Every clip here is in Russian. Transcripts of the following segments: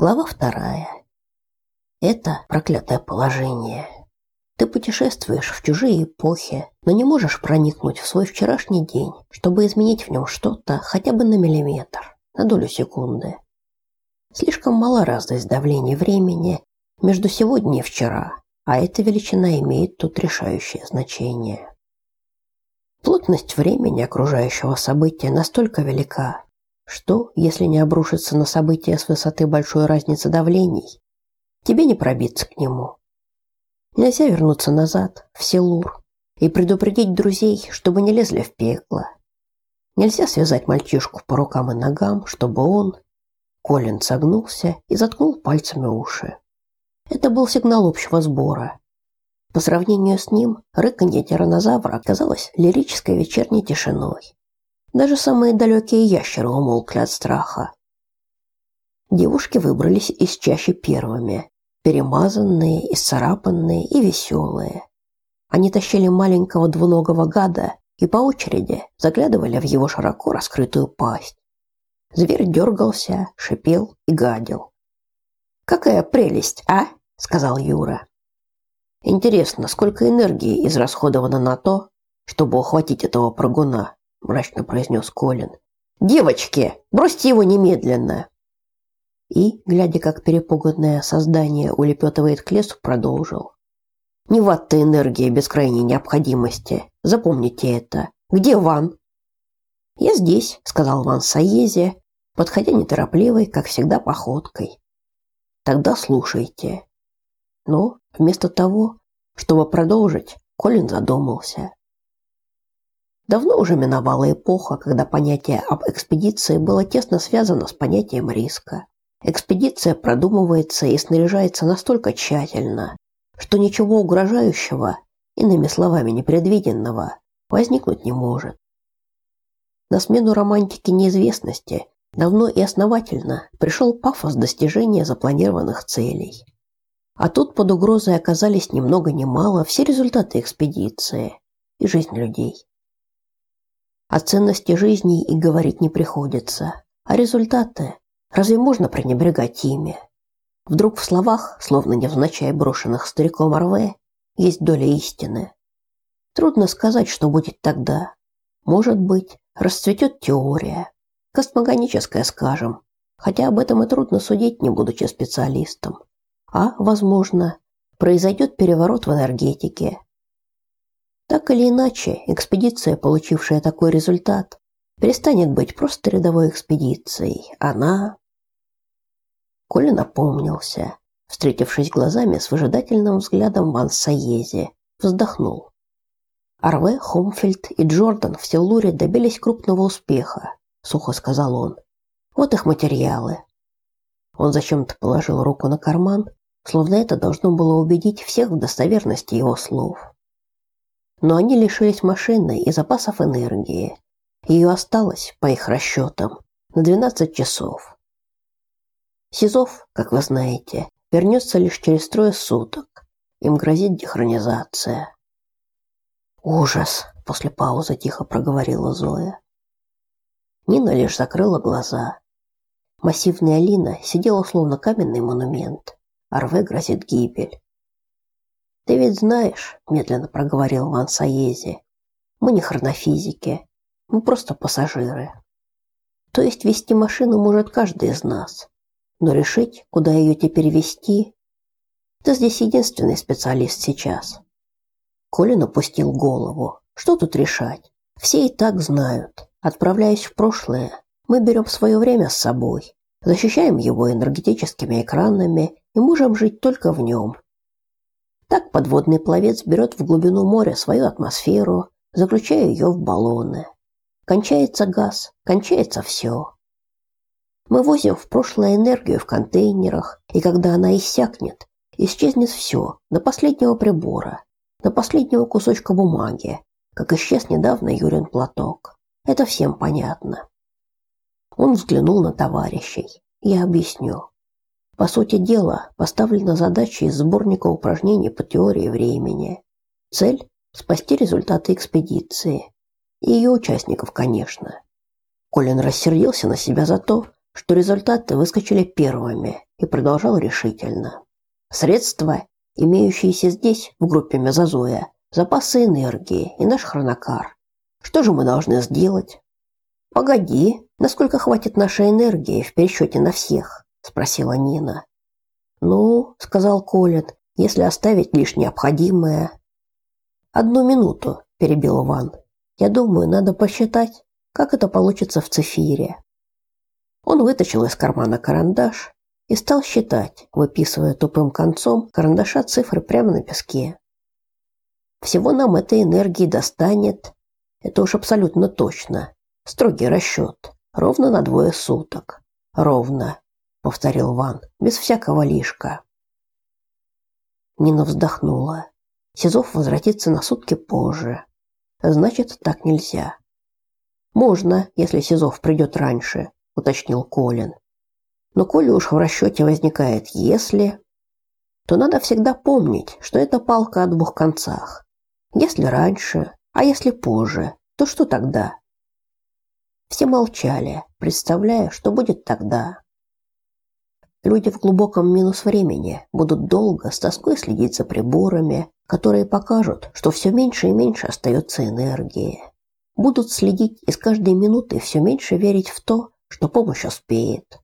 Глава вторая. Это проклятое положение. Ты путешествуешь в чужие эпохи, но не можешь проникнуть в свой вчерашний день, чтобы изменить в нем что-то хотя бы на миллиметр, на долю секунды. Слишком мала разность давления времени между сегодня и вчера, а эта величина имеет тут решающее значение. Плотность времени окружающего события настолько велика, что, если не обрушиться на события с высоты большой разницы давлений, тебе не пробиться к нему. Нельзя вернуться назад, в Селур, и предупредить друзей, чтобы не лезли в пекло. Нельзя связать мальчишку по рукам и ногам, чтобы он... Колин согнулся и заткнул пальцами уши. Это был сигнал общего сбора. По сравнению с ним, рыканье тиранозавра оказалось лирической вечерней тишиной. Даже самые далекие ящеры умолкли от страха. Девушки выбрались из чащи первыми, перемазанные, исцарапанные и веселые. Они тащили маленького двуногого гада и по очереди заглядывали в его широко раскрытую пасть. Зверь дергался, шипел и гадил. «Какая прелесть, а?» – сказал Юра. «Интересно, сколько энергии израсходовано на то, чтобы ухватить этого прыгуна?» Мрачно произнес Колин. Девочки, бросьте его немедленно. И, глядя, как перепуганное создание улепетывает к лесу, продолжил. Не ватта энергия без крайней необходимости. Запомните это. Где Ван? Я здесь, сказал Ван Саезе, подходя неторопливой, как всегда, походкой. Тогда слушайте. Но вместо того, чтобы продолжить, Колин задумался. Давно уже миновала эпоха, когда понятие об экспедиции было тесно связано с понятием риска. Экспедиция продумывается и снаряжается настолько тщательно, что ничего угрожающего, иными словами непредвиденного, возникнуть не может. На смену романтике неизвестности давно и основательно пришел пафос достижения запланированных целей. А тут под угрозой оказались ни много ни мало все результаты экспедиции и жизнь людей. О ценности жизни и говорить не приходится. А результаты? Разве можно пренебрегать ими? Вдруг в словах, словно невзначай брошенных стариком Арве, есть доля истины. Трудно сказать, что будет тогда. Может быть, расцветет теория. Космогоническая, скажем. Хотя об этом и трудно судить, не будучи специалистом. А, возможно, произойдет переворот в энергетике, так или иначе, экспедиция, получившая такой результат, перестанет быть просто рядовой экспедицией. Она Коля напомнился, встретившись глазами с выжидательным взглядом Ван Саези, вздохнул. Арве, Хомфельд и Джордан в Селлуре добились крупного успеха, сухо сказал он. Вот их материалы. Он зачем-то положил руку на карман, словно это должно было убедить всех в достоверности его слов но они лишились машины и запасов энергии. Ее осталось, по их расчетам, на 12 часов. Сизов, как вы знаете, вернется лишь через трое суток. Им грозит дехронизация. Ужас, после паузы тихо проговорила Зоя. Нина лишь закрыла глаза. Массивная Алина сидела словно каменный монумент. Арве грозит гибель. Ты ведь знаешь, медленно проговорил Ван Саези. Мы не хронофизики, мы просто пассажиры. То есть вести машину может каждый из нас, но решить, куда ее теперь вести, ты здесь единственный специалист сейчас. Колин опустил голову. Что тут решать? Все и так знают. Отправляясь в прошлое, мы берем свое время с собой, защищаем его энергетическими экранами и можем жить только в нем, так подводный пловец берет в глубину моря свою атмосферу, заключая ее в баллоны. Кончается газ, кончается все. Мы возим в прошлое энергию в контейнерах, и когда она иссякнет, исчезнет все, до последнего прибора, до последнего кусочка бумаги, как исчез недавно Юрин платок. Это всем понятно. Он взглянул на товарищей. Я объясню. По сути дела, поставлена задача из сборника упражнений по теории времени. Цель – спасти результаты экспедиции. И ее участников, конечно. Колин рассердился на себя за то, что результаты выскочили первыми и продолжал решительно. Средства, имеющиеся здесь, в группе Мезозоя, запасы энергии и наш хронокар. Что же мы должны сделать? Погоди, насколько хватит нашей энергии в пересчете на всех, спросила Нина. Ну, сказал Колин, если оставить лишь необходимое. Одну минуту, перебил Иван. Я думаю, надо посчитать, как это получится в цифире. Он вытащил из кармана карандаш и стал считать, выписывая тупым концом карандаша цифры прямо на песке. Всего нам этой энергии достанет, это уж абсолютно точно. Строгий расчет. Ровно на двое суток. Ровно, повторил Ван, без всякого лишка. Нина вздохнула. Сизов возвратится на сутки позже. Значит, так нельзя. Можно, если Сизов придет раньше, уточнил Колин. Но коли уж в расчете возникает «если», то надо всегда помнить, что это палка о двух концах. Если раньше, а если позже, то что тогда? Все молчали, представляя, что будет тогда. Люди в глубоком минус времени будут долго с тоской следить за приборами, которые покажут, что все меньше и меньше остается энергии. Будут следить и с каждой минуты все меньше верить в то, что помощь успеет.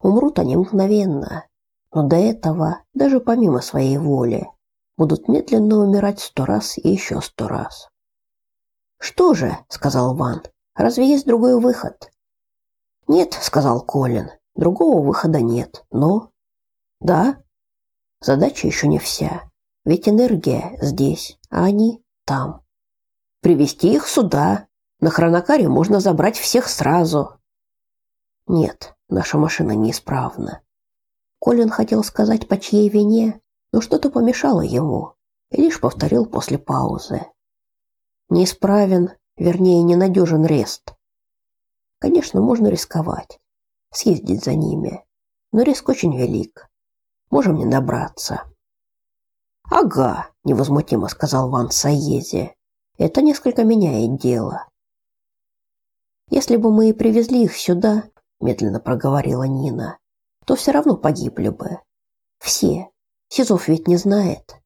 Умрут они мгновенно, но до этого, даже помимо своей воли, будут медленно умирать сто раз и еще сто раз. «Что же?» – сказал Ван. «Разве есть другой выход?» «Нет», – сказал Колин. «Другого выхода нет, но...» «Да, задача еще не вся. Ведь энергия здесь, а они там. Привести их сюда. На хронокаре можно забрать всех сразу». «Нет, наша машина неисправна». Колин хотел сказать, по чьей вине, но что-то помешало ему и лишь повторил после паузы. Неисправен, вернее, ненадежен рест. Конечно, можно рисковать, съездить за ними, но риск очень велик. Можем не добраться. Ага, невозмутимо сказал Ван Саезе. Это несколько меняет дело. Если бы мы и привезли их сюда, медленно проговорила Нина, то все равно погибли бы. Все. Сизов ведь не знает.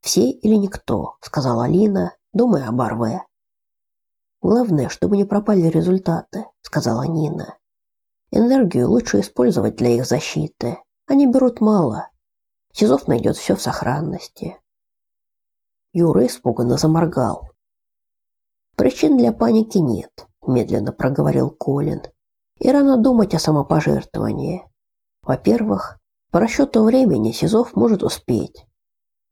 Все или никто, сказала Алина, думая об Арве. Главное, чтобы не пропали результаты, сказала Нина. Энергию лучше использовать для их защиты. Они берут мало. Сизов найдет все в сохранности. Юра испуганно заморгал. Причин для паники нет, медленно проговорил Колин. И рано думать о самопожертвовании. Во-первых, по расчету времени Сизов может успеть.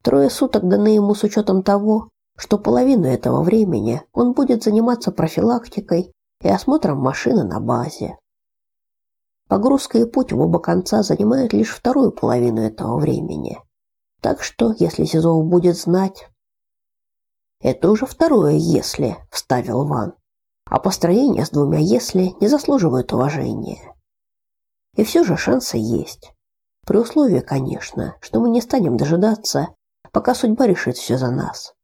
Трое суток даны ему с учетом того, что половину этого времени он будет заниматься профилактикой и осмотром машины на базе. Погрузка и путь в оба конца занимают лишь вторую половину этого времени. Так что, если Сизов будет знать... Это уже второе «если», — вставил Ван. А построение с двумя «если» не заслуживает уважения. И все же шансы есть. При условии, конечно, что мы не станем дожидаться, пока судьба решит все за нас.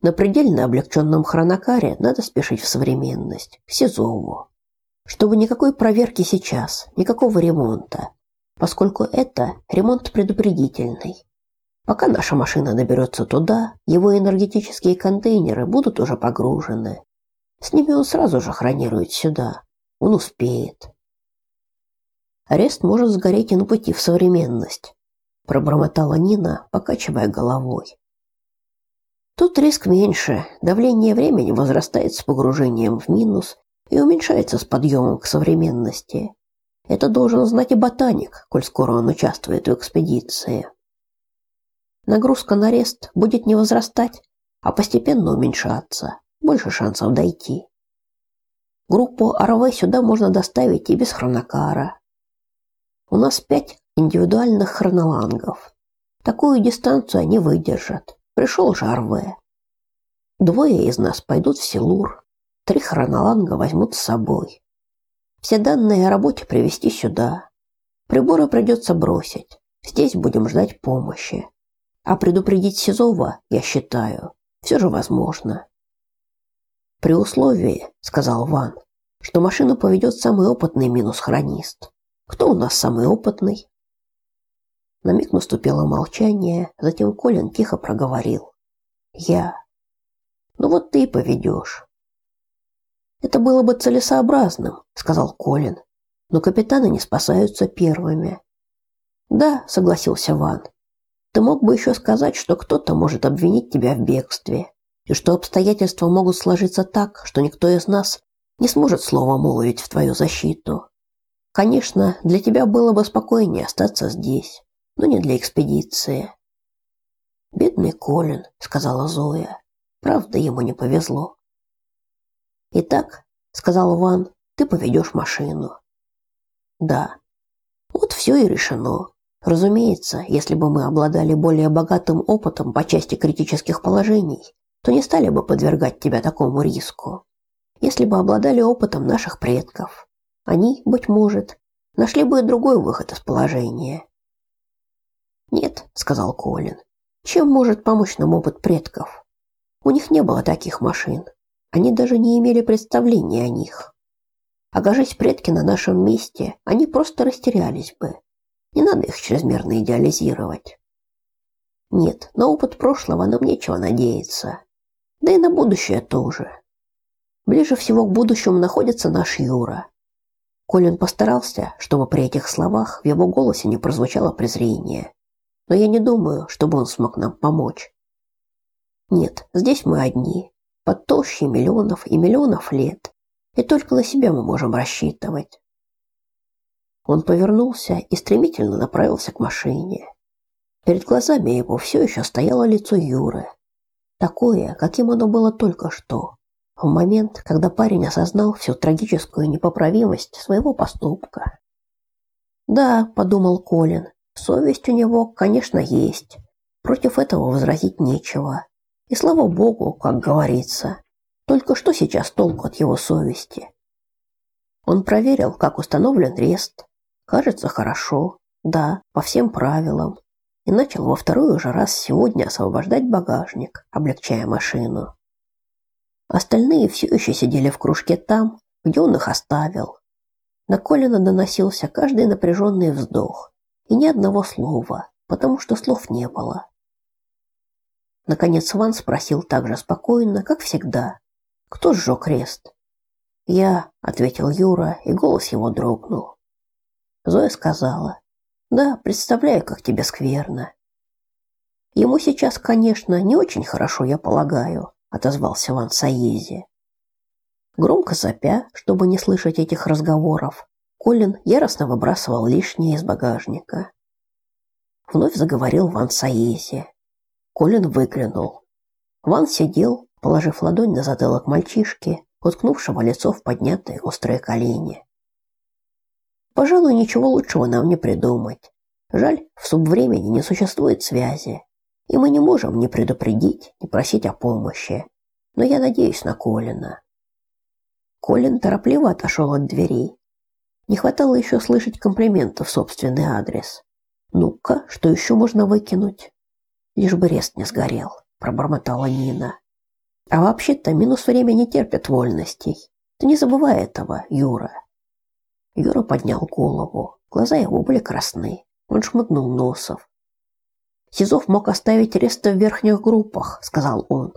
На предельно облегченном хронокаре надо спешить в современность, к Сизову. Чтобы никакой проверки сейчас, никакого ремонта, поскольку это ремонт предупредительный. Пока наша машина доберется туда, его энергетические контейнеры будут уже погружены. С ними он сразу же хронирует сюда. Он успеет. Арест может сгореть и на пути в современность, пробормотала Нина, покачивая головой. Тут риск меньше, давление времени возрастает с погружением в минус и уменьшается с подъемом к современности. Это должен знать и ботаник, коль скоро он участвует в экспедиции. Нагрузка на рест будет не возрастать, а постепенно уменьшаться. Больше шансов дойти. Группу РВ сюда можно доставить и без хронокара. У нас пять индивидуальных хронолангов. Такую дистанцию они выдержат. Пришел Жарве. Двое из нас пойдут в Силур. Три хроноланга возьмут с собой. Все данные о работе привезти сюда. Приборы придется бросить. Здесь будем ждать помощи. А предупредить Сизова, я считаю, все же возможно. При условии, сказал Ван, что машину поведет самый опытный минус-хронист. Кто у нас самый опытный? На миг наступило молчание, затем Колин тихо проговорил. Я. Ну вот ты и поведешь. Это было бы целесообразным, сказал Колин. Но капитаны не спасаются первыми. Да, согласился Ван. Ты мог бы еще сказать, что кто-то может обвинить тебя в бегстве, и что обстоятельства могут сложиться так, что никто из нас не сможет слова молвить в твою защиту. Конечно, для тебя было бы спокойнее остаться здесь, но не для экспедиции. Бедный Колин, сказала Зоя. Правда, ему не повезло. Итак, сказал Ван, ты поведешь машину. Да. Вот все и решено. Разумеется, если бы мы обладали более богатым опытом по части критических положений, то не стали бы подвергать тебя такому риску. Если бы обладали опытом наших предков, они, быть может, нашли бы другой выход из положения. Нет, сказал Колин. Чем может помочь нам опыт предков? У них не было таких машин. Они даже не имели представления о них. Окажись предки на нашем месте, они просто растерялись бы. Не надо их чрезмерно идеализировать. Нет, на опыт прошлого нам нечего надеяться. Да и на будущее тоже. Ближе всего к будущему находится наш Юра. Колин постарался, чтобы при этих словах в его голосе не прозвучало презрение. Но я не думаю, чтобы он смог нам помочь. Нет, здесь мы одни, под толщей миллионов и миллионов лет, и только на себя мы можем рассчитывать. Он повернулся и стремительно направился к машине. Перед глазами его все еще стояло лицо Юры, такое, каким оно было только что, в момент, когда парень осознал всю трагическую непоправимость своего поступка. Да, подумал Колин, совесть у него, конечно, есть. Против этого возразить нечего. И слава богу, как говорится. Только что сейчас толку от его совести? Он проверил, как установлен рест, Кажется, хорошо. Да, по всем правилам. И начал во второй уже раз сегодня освобождать багажник, облегчая машину. Остальные все еще сидели в кружке там, где он их оставил. На Колина доносился каждый напряженный вздох и ни одного слова, потому что слов не было. Наконец Ван спросил так же спокойно, как всегда. «Кто сжег крест?» «Я», — ответил Юра, и голос его дрогнул. Зоя сказала: "Да, представляю, как тебе скверно". Ему сейчас, конечно, не очень хорошо, я полагаю, отозвался Ван Саези. Громко сопя, чтобы не слышать этих разговоров, Колин яростно выбрасывал лишнее из багажника. Вновь заговорил Ван Саези. Колин выглянул. Ван сидел, положив ладонь на затылок мальчишки, уткнувшего лицо в поднятые острые колени. Пожалуй, ничего лучшего нам не придумать. Жаль, в субвремени не существует связи, и мы не можем ни предупредить, ни просить о помощи. Но я надеюсь на Колина. Колин торопливо отошел от дверей. Не хватало еще слышать комплименты в собственный адрес. Ну-ка, что еще можно выкинуть? Лишь бы рест не сгорел, пробормотала Нина. А вообще-то минус время не терпит вольностей. Ты не забывай этого, Юра. Юра поднял голову. Глаза его были красны. Он шмыгнул носов. Сизов мог оставить ресты в верхних группах, сказал он.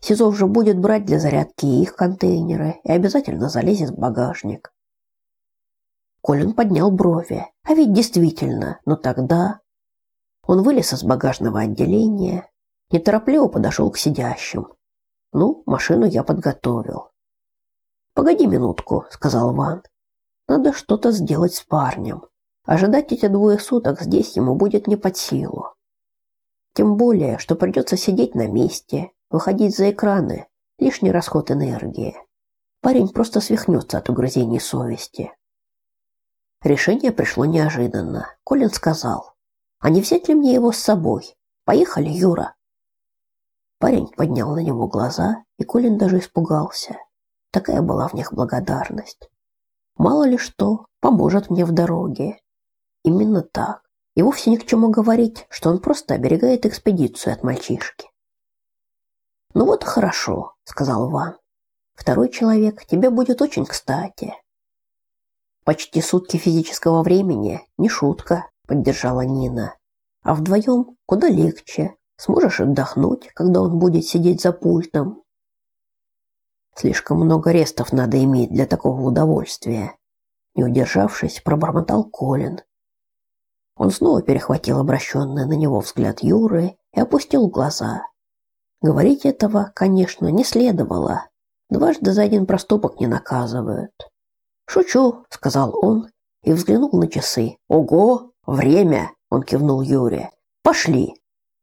Сизов же будет брать для зарядки их контейнеры и обязательно залезет в багажник. Колин поднял брови. А ведь действительно, но тогда он вылез из багажного отделения, неторопливо подошел к сидящим. Ну, машину я подготовил. Погоди минутку, сказал Ван. Надо что-то сделать с парнем. Ожидать эти двое суток здесь ему будет не под силу. Тем более, что придется сидеть на месте, выходить за экраны, лишний расход энергии. Парень просто свихнется от угрызений совести. Решение пришло неожиданно. Колин сказал: "А не взять ли мне его с собой? Поехали, Юра". Парень поднял на него глаза, и Колин даже испугался. Такая была в них благодарность. Мало ли что, поможет мне в дороге. Именно так. И вовсе ни к чему говорить, что он просто оберегает экспедицию от мальчишки. Ну вот хорошо, сказал Ван. Второй человек тебе будет очень кстати. Почти сутки физического времени не шутка, поддержала Нина. А вдвоем куда легче. Сможешь отдохнуть, когда он будет сидеть за пультом. Слишком много рестов надо иметь для такого удовольствия. Не удержавшись, пробормотал Колин. Он снова перехватил обращенный на него взгляд Юры и опустил глаза. Говорить этого, конечно, не следовало. Дважды за один проступок не наказывают. «Шучу», — сказал он и взглянул на часы. «Ого, время!» — он кивнул Юре. «Пошли!»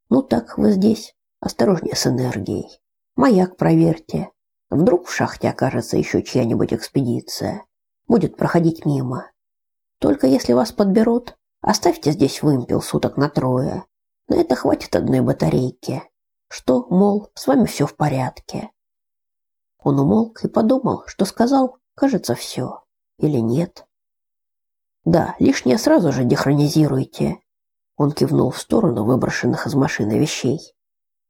«Ну так, вы здесь. Осторожнее с энергией. Маяк проверьте. Вдруг в шахте окажется еще чья-нибудь экспедиция. Будет проходить мимо. Только если вас подберут, Оставьте здесь вымпел суток на трое. На это хватит одной батарейки. Что, мол, с вами все в порядке. Он умолк и подумал, что сказал, кажется, все. Или нет. Да, лишнее сразу же дехронизируйте. Он кивнул в сторону выброшенных из машины вещей.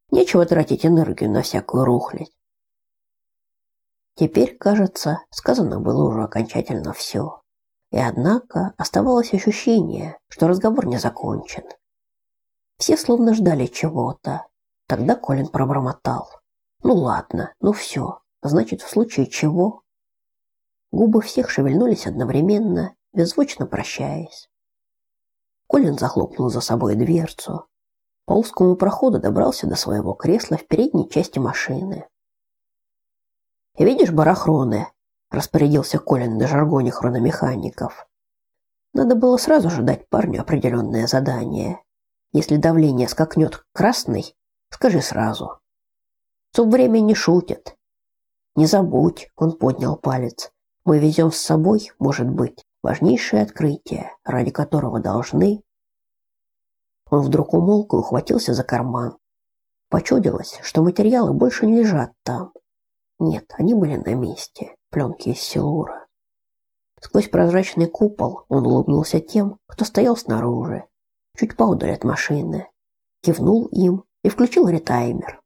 Нечего тратить энергию на всякую рухлядь. Теперь, кажется, сказано было уже окончательно все. И однако оставалось ощущение, что разговор не закончен. Все словно ждали чего-то. Тогда Колин пробормотал: "Ну ладно, ну все. Значит, в случае чего?" Губы всех шевельнулись одновременно, беззвучно прощаясь. Колин захлопнул за собой дверцу. По узкому проходу добрался до своего кресла в передней части машины. "Видишь барахроны?" распорядился Колин на жаргоне хрономехаников. Надо было сразу же дать парню определенное задание. Если давление скакнет к красной, скажи сразу. Суб время не шутит. Не забудь, он поднял палец. Мы везем с собой, может быть, важнейшее открытие, ради которого должны Он вдруг умолк и ухватился за карман. Почудилось, что материалы больше не лежат там. Нет, они были на месте пленки из силура. Сквозь прозрачный купол он улыбнулся тем, кто стоял снаружи, чуть поодаль от машины, кивнул им и включил ретаймер.